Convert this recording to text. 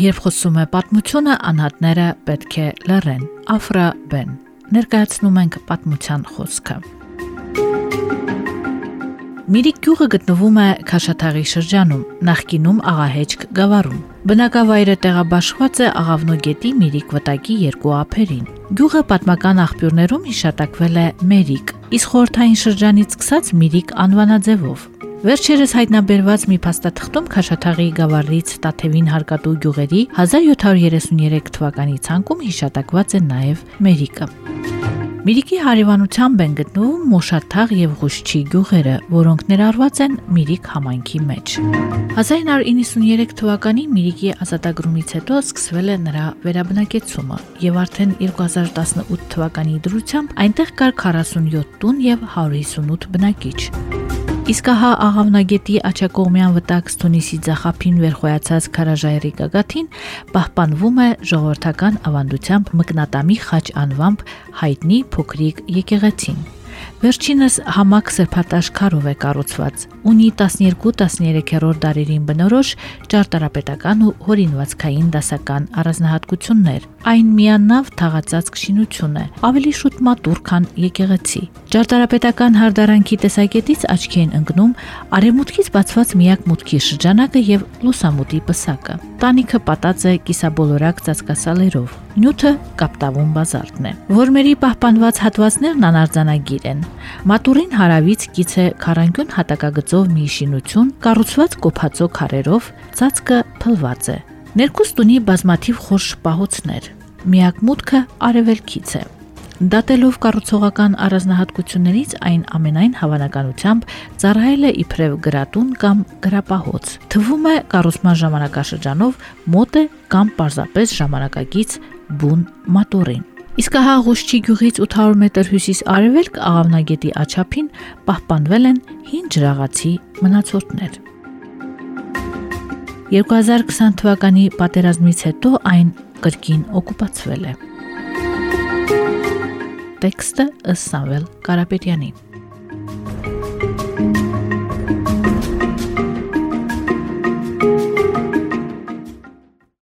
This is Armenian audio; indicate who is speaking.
Speaker 1: Երբ խոսում է պատմությունը, անհատները պետք է լռեն։ Աֆրա Բեն։ Ներկայացնում ենք պատմության խոսքը։ Միրիկ գյուղը գտնվում է Քաշաթաղի շրջանում, նախկինում Աղահեջք գավառում։ Բնակավայրը տեղաբաշխված է Աղավնո գետի Միրիկ վտակի երկու ափերին։ Գյուղը պատմական աղբյուրներում հիշատակվել է Մերիկ, իսկ խորթային շրջանից սկսած Միրիկ անվանաձևով։ Վերջերս հայտնաբերված մի փաստաթղթում Քաշաթաղի գավառից Տաթևին հարկատու գյուղերի 1733 թվականի ցանկում հիշատակված է նաև Մերիկը։ Միրիկի հարևանությամբ են գտնվում Մոշաթաղ եւ Ղուշչի գյուղերը, որոնք ներառված են Միրիկ համայնքի մեջ։ 1993 թվականի Միրիկի ազատագրումից հետո սկսվել է նրա վերաբնակեցումը եւ արդեն 2018 թվականի դրությամբ այնտեղ կար 47 տուն եւ 158 բնակիչ։ Իսկ ահա աղավնագետի աչակողմյան վտակ Ստունիսի ցախափին վերխոյացած քարաժայռի գագաթին պահպանվում է ժողովրդական ավանդությամբ մկնատամի խաչ անվամբ հայտնի փոքրիկ եկեղեցին։ Վերջինս համակ սրբատաշ քարով է կառուցված։ Ունի 12-13-րդ դարերին բնորոշ ճարտարապետական ու հորինվածքային դասական առանձնահատկություններ։ Այն միանավ թաղածած քշինություն է, ավելի շուտ մատուր, քան եկեղեցի։ Ճարտարապետական հարդարանքի տեսակետից աչքի են ընկնում արևմուտքից բացված միակ մուտքի շրջանակը եւ լուսամուտի պսակը։ Տանիքը պատած է կիսաբոլորակ ծածկասալերով։ Նյութը կապտավուն բազալտն է։ Որմերի պահպանված հատվածներն անարձանագիր են։ Մատուրին հարավից կից է քարանկյուն հատակագծով մի շինություն, կառուցված կոփածո քարերով, ծածկը փլված է։ Ներկուս տունի բազմաթիվ խոր շպահոցներ։ Միակ մուտքը արևելքից է։ Դատելով կառուցողական առանձնահատկություններից այն ամենայն հավանականությամբ ծառայել է իբրև գրատուն կամ գրապահոց։ Թվում է կառուցման ժամանակաշրջանով մոտ է կամ պարզապես ժամանակակից բուն մատորին։ Իսկ հա Ղուշչի գյուղից 800 մետր հյուսիս արևելք Աղավնագետի աչափին պահպանվել են հին ջրաղացի մնացորդներ։ 2020 թվականի պատերազմից հետո այն կրկին օկուպացվել է։ Տեքստը Սամվել Կարապետյանի